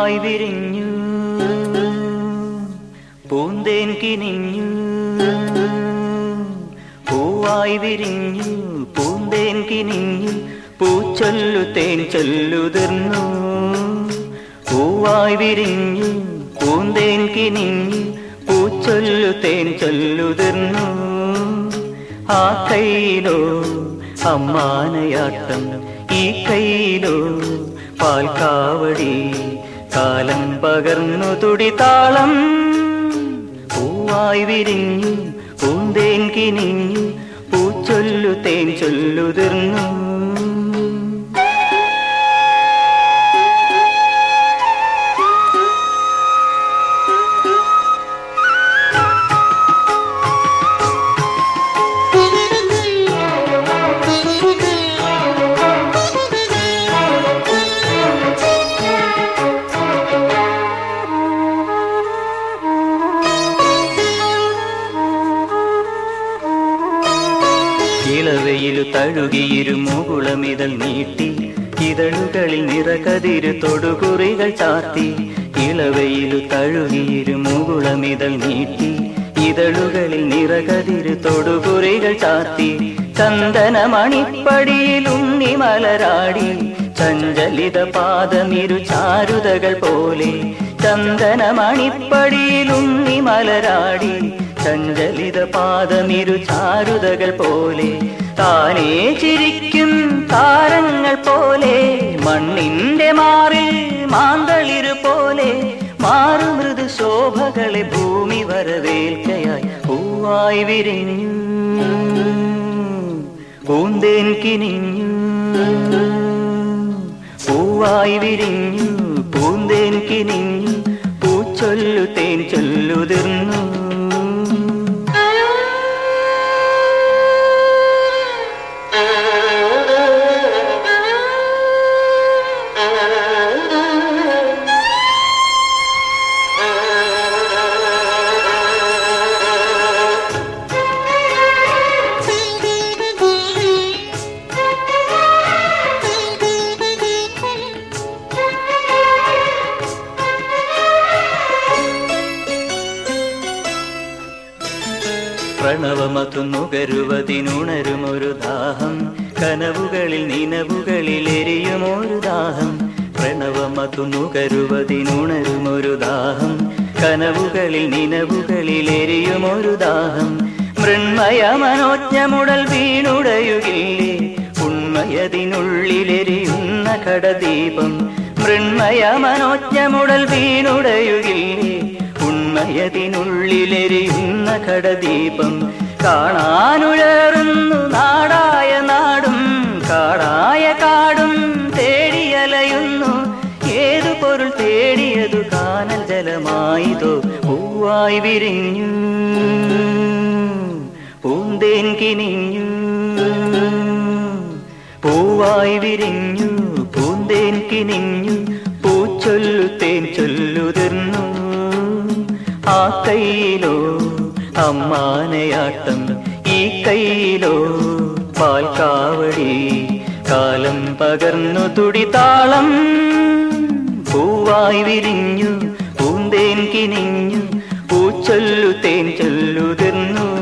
പൂവായി വിരിഞ്ഞു. പൂന്തേൻ കിനിഞ്ഞു. പൂവായി വിരിഞ്ഞു പൂന്തേൻ കിനിഞ്ഞു. പൂച്ചൊല്ലു തേൻ ചൊല്ലുതിർന്നു പൂവായി വിരിഞ്ഞു പൂന്തേൻ കിനിഞ്ഞു. പൂച്ചൊല്ലു തേൻ ചൊല്ലുതിർന്നു ആ കൈയിലോ അമ്മാനയാട്ടം ഈ കൈയിലോ പാൽക്കാവടി കാലം പകർന്നു തുടിതാളം പൂവായി വിരിഞ്ഞു പൂന്തേൻ കിനിഞ്ഞു പൂച്ചൊല്ലു തേൻ ചൊല്ലുതിർന്നു. ഇളവയിലു തഴുകിയിരു മുകുളമിതൾ നീട്ടി ഇതളുകളിൽ നിറകതിരു തൊടുകുറികൾ ചാത്തി ഇളവയിലു തഴുകിയിരു മുകുളമിതൾ നീട്ടി ഇതളുകളിൽ നിറകതിരു തൊടുകുറികൾ ചാത്തി ചന്ദനമണിപ്പടിയിൽ ഉണ്ണി മലരാടി ചഞ്ചലിത പാദമിരു ചാരുതകൾ പോലെ ചന്ദനമണിപ്പടിയിൽ ഉണ്ണി മലരാടി ചഞ്ചലിത പാദമിരു ചാരുതകൾ പോലെ. താനേ ചിരിക്കും താരങ്ങൾ പോലെ. മണ്ണിന്റെ മാറിൽ മാന്തളിരു പോലെ. മാറുമൃദു ശോഭകളെ ഭൂമി വരവേൽക്കയായി. പൂവായി വിരിഞ്ഞു. പൂന്തേൻ കിനിഞ്ഞു. പൂവായി വിരിഞ്ഞു. പൂന്തേൻ കിനിഞ്ഞു. പൂച്ചൊല്ലു തേൻ ചൊല്ലുതിർന്നു. പ്രണവമതു നുകരുവതിനുണരുമൊരു ദാഹം. കനവുകളിൽ നിനവുകളിൽ എരിയുമൊരു ദാഹം. പ്രണവമതു നുകരുവതിനുണരുമൊരു ദാഹം. കനവുകളിൽ നിനവുകളിൽ എരിയുമൊരു ദാഹം. മൃണ്മയ മനോജ്ഞമുടൽ വീണുടയുകില്ലേ ഉണ്മയതിനുള്ളിലെരിയുന്ന കടദീപം. മൃണ്മയ മനോജ്ഞമുടൽ വീണുടയുകില്ലേ? ഉണ്മയതിനുള്ളിലെരിയുന്ന കടദീപം. കാണാനുഴറുന്നു നാടായ നാടും കാടായ കാടും തേടിയലയുന്നു. ഏതു പൊരുൾ തേടിയതു കാനൽ ജലമായതോ പൂവായി വിരിഞ്ഞു. പൂന്തേൻ കിനിഞ്ഞു. പൂവായി വിരിഞ്ഞു പൂന്തേൻ കിനിഞ്ഞു. പൂച്ചൊല്ലു തേൻ ചൊല്ലുതിർന്നു ആ കൈയിലോ അമ്മാനയാട്ടം ഈ കയ്യിലോ. പാൽക്കാവടി കാലം പകർന്നു തുടിതാളം പൂവായി വിരിഞ്ഞു പൂന്തേൻ കിനിഞ്ഞു പൂച്ചൊല്ലു തേൻ ചൊല്ലുതിർന്നു.